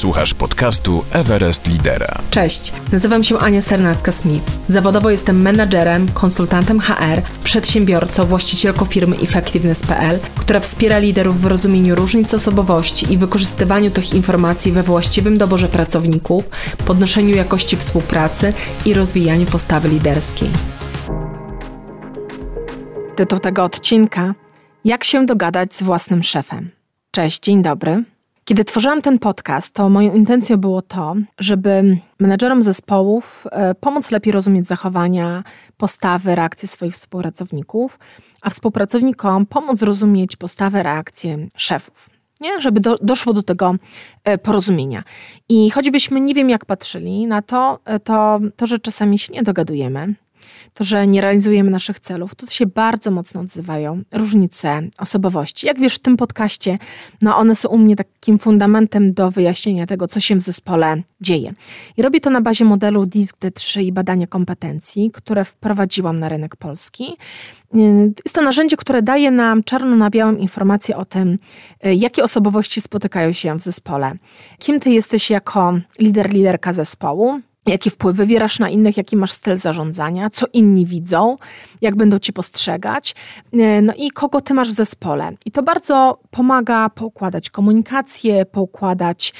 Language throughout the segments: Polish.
Słuchasz podcastu Everest Lidera. Cześć, nazywam się Ania Sernacka-Smith. Zawodowo jestem menadżerem, konsultantem HR, przedsiębiorcą, właścicielką firmy Effectiveness.pl, która wspiera liderów w rozumieniu różnic osobowości i wykorzystywaniu tych informacji we właściwym doborze pracowników, podnoszeniu jakości współpracy i rozwijaniu postawy liderskiej. Tytuł tego odcinka: Jak się dogadać z własnym szefem? Cześć, dzień dobry. Kiedy tworzyłam ten podcast, to moją intencją było to, żeby menedżerom zespołów e, pomóc lepiej rozumieć zachowania, postawy, reakcje swoich współpracowników, a współpracownikom pomóc zrozumieć postawę, reakcje szefów. Nie? Żeby do, doszło do tego e, porozumienia. I choćbyśmy nie wiem, jak patrzyli na to, e, to, to że czasami się nie dogadujemy, to, że nie realizujemy naszych celów, to się bardzo mocno odzywają różnice osobowości. Jak wiesz, w tym podcaście, no one są u mnie takim fundamentem do wyjaśnienia tego, co się w zespole dzieje. I robię to na bazie modelu DISC-D3 i badania kompetencji, które wprowadziłam na rynek polski. Jest to narzędzie, które daje nam czarno na białym informację o tym, jakie osobowości spotykają się w zespole. Kim ty jesteś jako lider, liderka zespołu, Jakie wpływy wywierasz na innych, jaki masz styl zarządzania, co inni widzą, jak będą cię postrzegać, e, no i kogo ty masz w zespole. I to bardzo pomaga poukładać komunikację, poukładać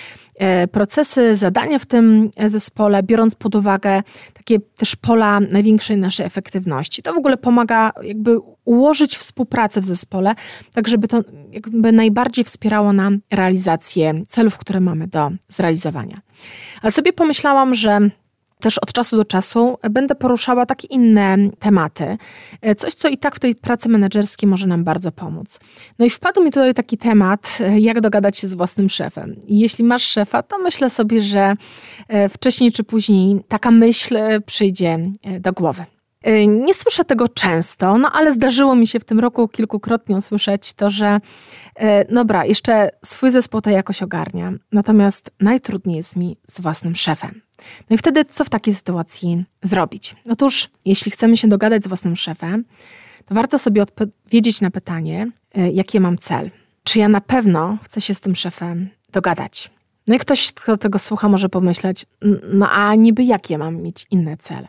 procesy, zadania w tym zespole, biorąc pod uwagę takie też pola największej naszej efektywności. To w ogóle pomaga jakby ułożyć współpracę w zespole, tak żeby to jakby najbardziej wspierało nam realizację celów, które mamy do zrealizowania. Ale sobie pomyślałam, że też od czasu do czasu będę poruszała takie inne tematy. Coś, co i tak w tej pracy menedżerskiej może nam bardzo pomóc. No i wpadł mi tutaj taki temat, jak dogadać się z własnym szefem. I jeśli masz szefa, to myślę sobie, że e, wcześniej czy później taka myśl przyjdzie e, do głowy. E, nie słyszę tego często, no ale zdarzyło mi się w tym roku kilkukrotnie usłyszeć to, że dobra, jeszcze swój zespół to jakoś ogarnia, natomiast najtrudniej jest mi z własnym szefem. No i wtedy co w takiej sytuacji zrobić? Otóż, jeśli chcemy się dogadać z własnym szefem, to warto sobie odpowiedzieć na pytanie, e, jaki mam cel. Czy ja na pewno chcę się z tym szefem dogadać? No i ktoś, kto tego słucha, może pomyśleć, no a niby jakie mam mieć inne cele?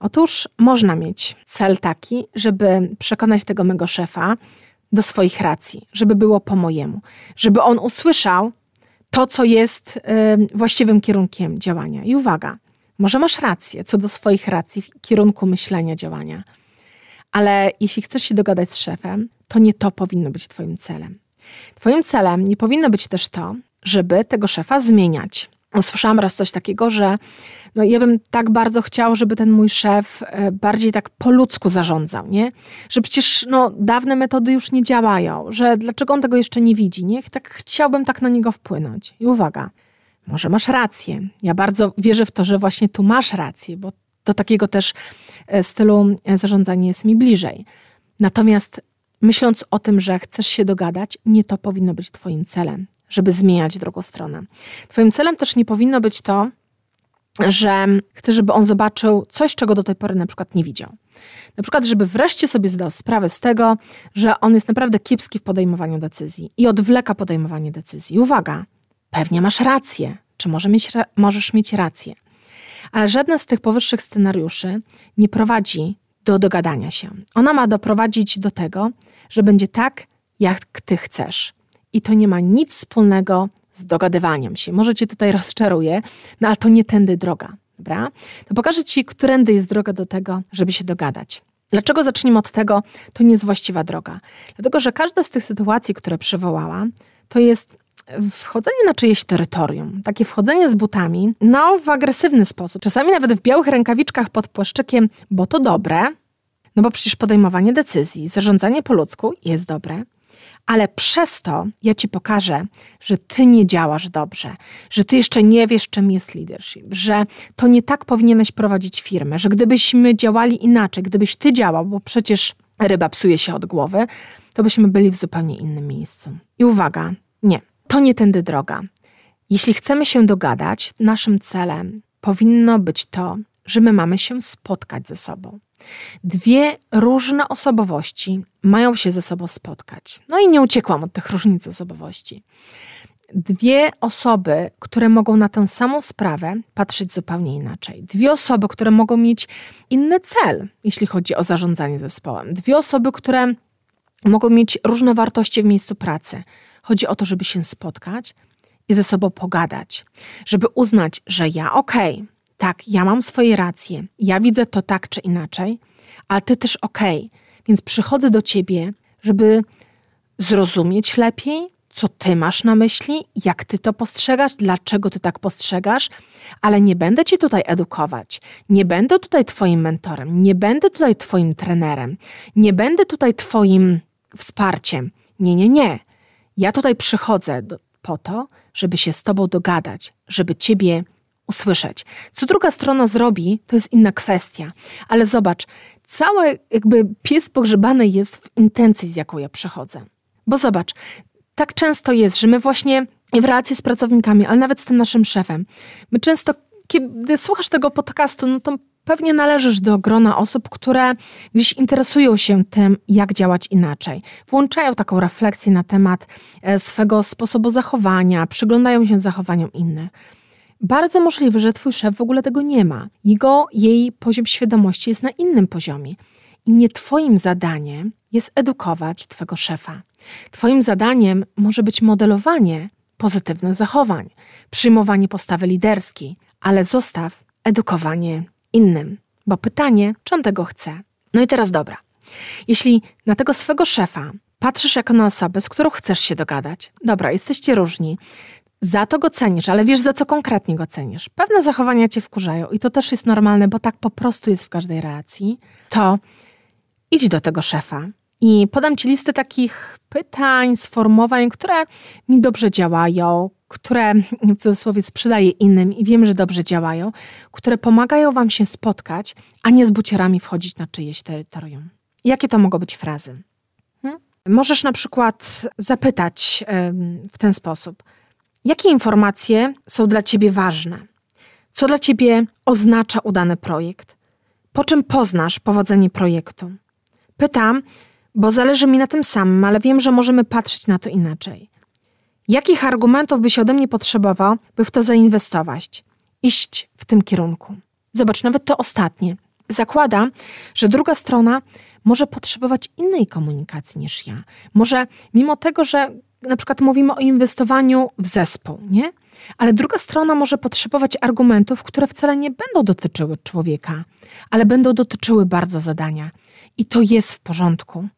Otóż można mieć cel taki, żeby przekonać tego mego szefa do swoich racji, żeby było po mojemu, żeby on usłyszał, to, co jest właściwym kierunkiem działania. I uwaga, może masz rację co do swoich racji w kierunku myślenia, działania, ale jeśli chcesz się dogadać z szefem, to nie to powinno być Twoim celem. Twoim celem nie powinno być też to, żeby tego szefa zmieniać. Usłyszałam raz coś takiego, że no ja bym tak bardzo chciał, żeby ten mój szef e, bardziej tak po ludzku zarządzał, nie? Że przecież no, dawne metody już nie działają, że dlaczego on tego jeszcze nie widzi, nie? Tak chciałbym tak na niego wpłynąć. I uwaga, może masz rację. Ja bardzo wierzę w to, że właśnie tu masz rację, bo do takiego też e, stylu e, zarządzania jest mi bliżej. Natomiast myśląc o tym, że chcesz się dogadać, nie to powinno być Twoim celem, żeby zmieniać drugą stronę. Twoim celem też nie powinno być to, że chcę, żeby on zobaczył coś, czego do tej pory na przykład nie widział. Na przykład, żeby wreszcie sobie zdał sprawę z tego, że on jest naprawdę kiepski w podejmowaniu decyzji i odwleka podejmowanie decyzji. Uwaga, pewnie masz rację, czy może mieć, możesz mieć rację. Ale żadna z tych powyższych scenariuszy nie prowadzi do dogadania się. Ona ma doprowadzić do tego, że będzie tak, jak ty chcesz. I to nie ma nic wspólnego z dogadywaniem się. Może cię tutaj rozczaruję, no ale to nie tędy droga, dobra? To pokażę ci, którędy jest droga do tego, żeby się dogadać. Dlaczego zaczniemy od tego, to nie jest właściwa droga? Dlatego, że każda z tych sytuacji, które przywołała, to jest wchodzenie na czyjeś terytorium, takie wchodzenie z butami, no w agresywny sposób, czasami nawet w białych rękawiczkach pod płaszczykiem, bo to dobre, no bo przecież podejmowanie decyzji, zarządzanie po ludzku jest dobre, ale przez to ja ci pokażę, że ty nie działasz dobrze, że ty jeszcze nie wiesz, czym jest leadership, że to nie tak powinieneś prowadzić firmę, że gdybyśmy działali inaczej, gdybyś ty działał, bo przecież ryba psuje się od głowy, to byśmy byli w zupełnie innym miejscu. I uwaga, nie, to nie tędy droga. Jeśli chcemy się dogadać, naszym celem powinno być to, że my mamy się spotkać ze sobą. Dwie różne osobowości mają się ze sobą spotkać. No i nie uciekłam od tych różnic osobowości. dwie osoby, które mogą na tę samą sprawę patrzeć zupełnie inaczej. Dwie osoby, które mogą mieć inny cel, jeśli chodzi o zarządzanie zespołem. Dwie osoby, które mogą mieć różne wartości w miejscu pracy. Chodzi o to, żeby się spotkać i ze sobą pogadać, żeby uznać, że ja okej, okay, tak, ja mam swoje racje, ja widzę to tak czy inaczej, ale ty też okej, okay, więc przychodzę do ciebie, żeby zrozumieć lepiej, co ty masz na myśli, jak ty to postrzegasz, dlaczego ty tak postrzegasz, ale nie będę ci tutaj edukować, nie będę tutaj twoim mentorem, nie będę tutaj twoim trenerem, nie będę tutaj twoim wsparciem. Nie, nie, nie. Ja tutaj przychodzę do, po to, żeby się z tobą dogadać, żeby ciebie usłyszeć. Co druga strona zrobi, to jest inna kwestia. Ale zobacz, cały jakby pies pogrzebany jest w intencji, z jaką ja przychodzę. Bo zobacz, tak często jest, że my właśnie w relacji z pracownikami, ale nawet z tym naszym szefem, my często, kiedy słuchasz tego podcastu, no to pewnie należysz do grona osób, które gdzieś interesują się tym, jak działać inaczej. Włączają taką refleksję na temat e, swego sposobu zachowania, przyglądają się zachowaniom innych. Bardzo możliwe, że twój szef w ogóle tego nie ma. Jego, jej poziom świadomości jest na innym poziomie. I nie twoim zadaniem jest edukować twego szefa. Twoim zadaniem może być modelowanie pozytywnych zachowań, przyjmowanie postawy liderskiej, ale zostaw edukowanie innym. Bo pytanie, czy on tego chce? No i teraz dobra. Jeśli na tego swego szefa patrzysz jako na osobę, z którą chcesz się dogadać, dobra, jesteście różni, za to go cenisz, ale wiesz, za co konkretnie go cenisz. Pewne zachowania cię wkurzają i to też jest normalne, bo tak po prostu jest w każdej relacji. To idź do tego szefa i podam ci listę takich pytań, sformułowań, które mi dobrze działają, które w cudzysłowie sprzedaję innym i wiem, że dobrze działają, które pomagają wam się spotkać, a nie z bucierami wchodzić na czyjeś terytorium. Jakie to mogą być frazy? Hmm? Możesz na przykład zapytać w ten sposób: jakie informacje są dla ciebie ważne? Co dla ciebie oznacza udany projekt? Po czym poznasz powodzenie projektu? Pytam, bo zależy mi na tym samym, ale wiem, że możemy patrzeć na to inaczej. Jakich argumentów byś ode mnie potrzebował, by w to zainwestować? Iść w tym kierunku. Zobacz, nawet to ostatnie. Zakłada, że druga strona może potrzebować innej komunikacji niż ja. Może mimo tego, że na przykład mówimy o inwestowaniu w zespół, nie? Ale druga strona może potrzebować argumentów, które wcale nie będą dotyczyły człowieka, ale będą dotyczyły bardzo zadania. I to jest w porządku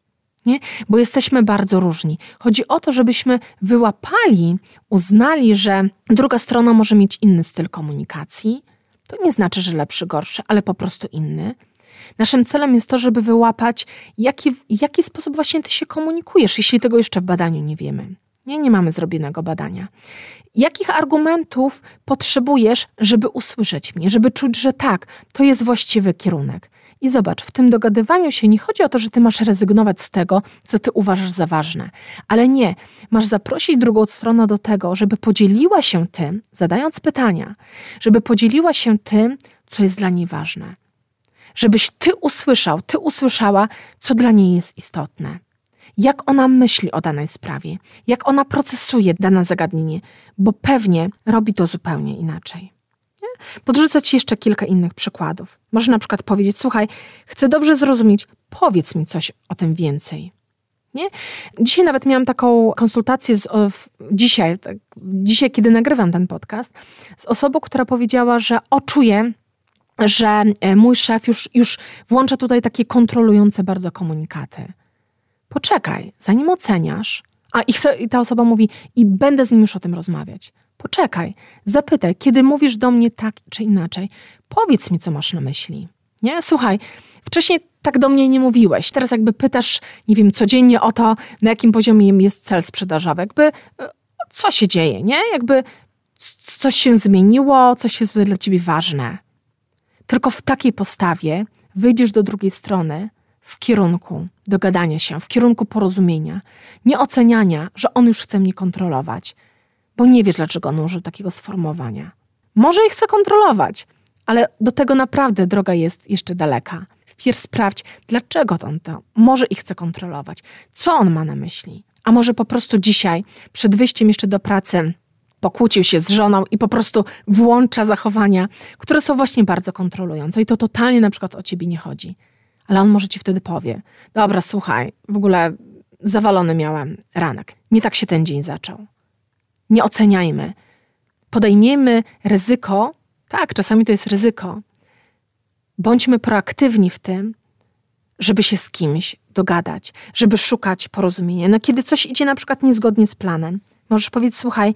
nie? Bo jesteśmy bardzo różni. Chodzi o to, żebyśmy wyłapali, uznali, że druga strona może mieć inny styl komunikacji. To nie znaczy, że lepszy, gorszy, ale po prostu inny. Naszym celem jest to, żeby wyłapać, jaki, jaki sposób właśnie ty się komunikujesz, jeśli tego jeszcze w badaniu nie wiemy. Nie, nie mamy zrobionego badania. Jakich argumentów potrzebujesz, żeby usłyszeć mnie, żeby czuć, że tak, to jest właściwy kierunek? I zobacz, w tym dogadywaniu się nie chodzi o to, że ty masz rezygnować z tego, co ty uważasz za ważne, ale nie, masz zaprosić drugą stronę do tego, żeby podzieliła się tym, zadając pytania, żeby podzieliła się tym, co jest dla niej ważne. Żebyś ty usłyszał, ty usłyszała, co dla niej jest istotne. Jak ona myśli o danej sprawie, jak ona procesuje dane zagadnienie, bo pewnie robi to zupełnie inaczej. Podrzucę Ci jeszcze kilka innych przykładów. Może na przykład powiedzieć: Słuchaj, chcę dobrze zrozumieć, powiedz mi coś o tym więcej. Nie? Dzisiaj nawet miałam taką konsultację z, o, dzisiaj, tak, dzisiaj, kiedy nagrywam ten podcast, z osobą, która powiedziała, że oczuje, że e, mój szef już, już włącza tutaj takie kontrolujące bardzo komunikaty. Poczekaj, zanim oceniasz, a i, chce, i ta osoba mówi, i będę z nim już o tym rozmawiać. Poczekaj, zapytaj, kiedy mówisz do mnie tak czy inaczej, powiedz mi, co masz na myśli. Nie? Słuchaj, wcześniej tak do mnie nie mówiłeś. Teraz jakby pytasz, nie wiem, codziennie o to, na jakim poziomie jest cel sprzedażowy. Jakby e, co się dzieje, nie? Jakby coś się zmieniło, coś jest dla ciebie ważne. Tylko w takiej postawie wyjdziesz do drugiej strony w kierunku dogadania się, w kierunku porozumienia, nie oceniania, że on już chce mnie kontrolować, bo nie wiesz, dlaczego on użył takiego sformułowania. Może i chce kontrolować, ale do tego naprawdę droga jest jeszcze daleka. Wpierw sprawdź, dlaczego on to może i chce kontrolować, co on ma na myśli, A może po prostu dzisiaj, przed wyjściem jeszcze do pracy, pokłócił się z żoną i po prostu włącza zachowania, które są właśnie bardzo kontrolujące. I to totalnie na przykład o ciebie nie chodzi. Ale on może ci wtedy powie: Dobra, słuchaj, w ogóle zawalony miałem ranek. Nie tak się ten dzień zaczął. Nie oceniajmy. Podejmiemy ryzyko. Tak, czasami to jest ryzyko. Bądźmy proaktywni w tym, żeby się z kimś dogadać, żeby szukać porozumienia. No, kiedy coś idzie na przykład niezgodnie z planem, możesz powiedzieć: Słuchaj,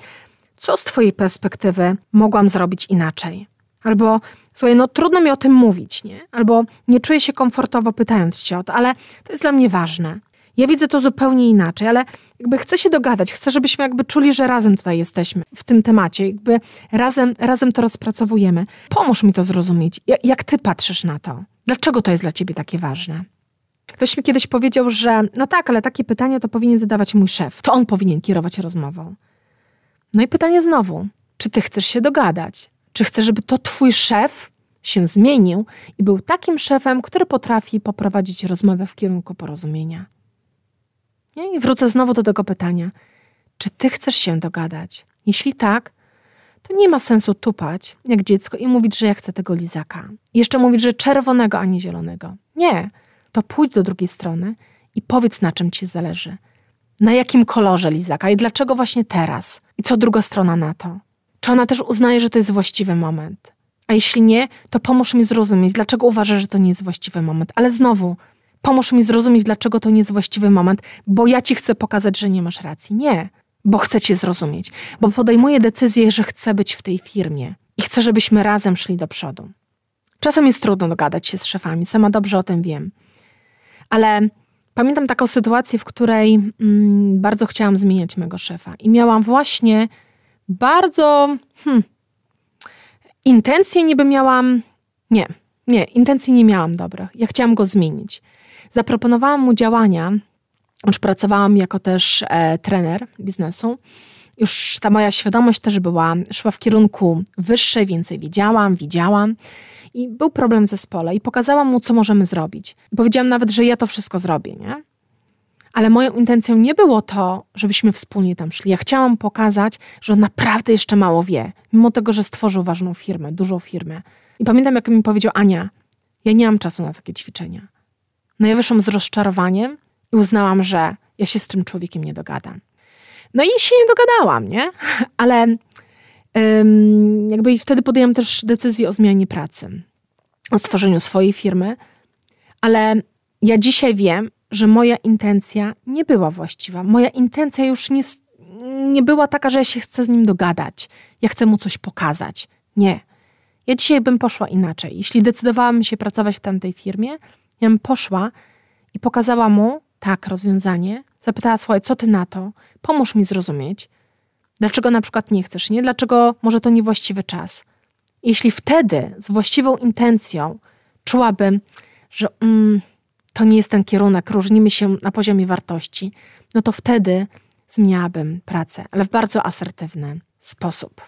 co z Twojej perspektywy mogłam zrobić inaczej? Albo słuchaj, no trudno mi o tym mówić, nie? Albo nie czuję się komfortowo pytając Cię o to, ale to jest dla mnie ważne. Ja widzę to zupełnie inaczej, ale jakby chcę się dogadać, chcę, żebyśmy jakby czuli, że razem tutaj jesteśmy w tym temacie, jakby razem, razem to rozpracowujemy. Pomóż mi to zrozumieć. Jak, jak ty patrzysz na to? Dlaczego to jest dla ciebie takie ważne? Ktoś mi kiedyś powiedział, że no tak, ale takie pytania to powinien zadawać mój szef. To on powinien kierować rozmową. No i pytanie znowu, czy ty chcesz się dogadać? Czy chcesz, żeby to twój szef się zmienił i był takim szefem, który potrafi poprowadzić rozmowę w kierunku porozumienia? I wrócę znowu do tego pytania. Czy ty chcesz się dogadać? Jeśli tak, to nie ma sensu tupać jak dziecko i mówić, że ja chcę tego lizaka. I jeszcze mówić, że czerwonego, a nie zielonego. Nie. To pójdź do drugiej strony i powiedz, na czym ci zależy. Na jakim kolorze lizaka i dlaczego właśnie teraz? I co druga strona na to? Czy ona też uznaje, że to jest właściwy moment? A jeśli nie, to pomóż mi zrozumieć, dlaczego uważasz, że to nie jest właściwy moment. Ale znowu, pomóż mi zrozumieć, dlaczego to nie jest właściwy moment, bo ja ci chcę pokazać, że nie masz racji. Nie, bo chcę cię zrozumieć, bo podejmuję decyzję, że chcę być w tej firmie i chcę, żebyśmy razem szli do przodu. Czasem jest trudno dogadać się z szefami, sama dobrze o tym wiem. Ale pamiętam taką sytuację, w której mm, bardzo chciałam zmieniać mego szefa i miałam właśnie bardzo. Hmm, intencje niby miałam. Nie, nie, intencji nie miałam dobrych. Ja chciałam go zmienić. Zaproponowałam mu działania, już pracowałam jako też e, trener biznesu. Już ta moja świadomość też była, szła w kierunku wyższej, więcej wiedziałam, widziałam. I był problem w zespole i pokazałam mu, co możemy zrobić. I powiedziałam nawet, że ja to wszystko zrobię, nie? Ale moją intencją nie było to, żebyśmy wspólnie tam szli. Ja chciałam pokazać, że on naprawdę jeszcze mało wie, mimo tego, że stworzył ważną firmę, dużą firmę. I pamiętam, jak mi powiedział Ania, ja nie mam czasu na takie ćwiczenia. No ja wyszłam z rozczarowaniem i uznałam, że ja się z tym człowiekiem nie dogadam. No i się nie dogadałam, nie? Ale ym, jakby wtedy podjęłam też decyzję o zmianie pracy, o stworzeniu swojej firmy, ale ja dzisiaj wiem, że moja intencja nie była właściwa. Moja intencja już nie, nie była taka, że ja się chcę z nim dogadać. Ja chcę mu coś pokazać. Nie. Ja dzisiaj bym poszła inaczej. Jeśli decydowałam się pracować w tamtej firmie, ja bym poszła i pokazała mu, tak, rozwiązanie. Zapytała, słuchaj, co ty na to? Pomóż mi zrozumieć. Dlaczego na przykład nie chcesz, nie? Dlaczego może to niewłaściwy czas? Jeśli wtedy z właściwą intencją czułabym, że mm, to nie jest ten kierunek, różnimy się na poziomie wartości, no to wtedy zmieniałabym pracę, ale w bardzo asertywny sposób.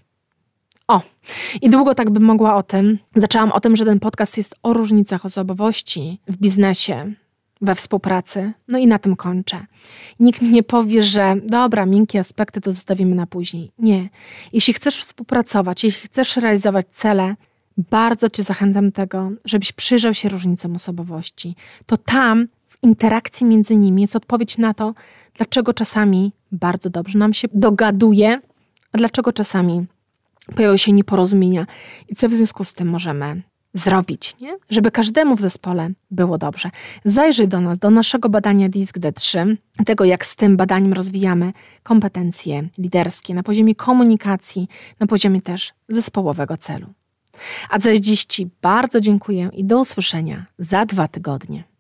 O, i długo tak bym mogła o tym. Zaczęłam o tym, że ten podcast jest o różnicach osobowości w biznesie, we współpracy. No i na tym kończę. Nikt mi nie powie, że dobra, miękkie aspekty to zostawimy na później. Nie. Jeśli chcesz współpracować, jeśli chcesz realizować cele, bardzo Cię zachęcam do tego, żebyś przyjrzał się różnicom osobowości. To tam, w interakcji między nimi, jest odpowiedź na to, dlaczego czasami bardzo dobrze nam się dogaduje, a dlaczego czasami pojawiają się nieporozumienia i co w związku z tym możemy zrobić, nie? żeby każdemu w zespole było dobrze. Zajrzyj do nas, do naszego badania DISC D3, tego jak z tym badaniem rozwijamy kompetencje liderskie na poziomie komunikacji, na poziomie też zespołowego celu. A za dziś Ci bardzo dziękuję i do usłyszenia za dwa tygodnie.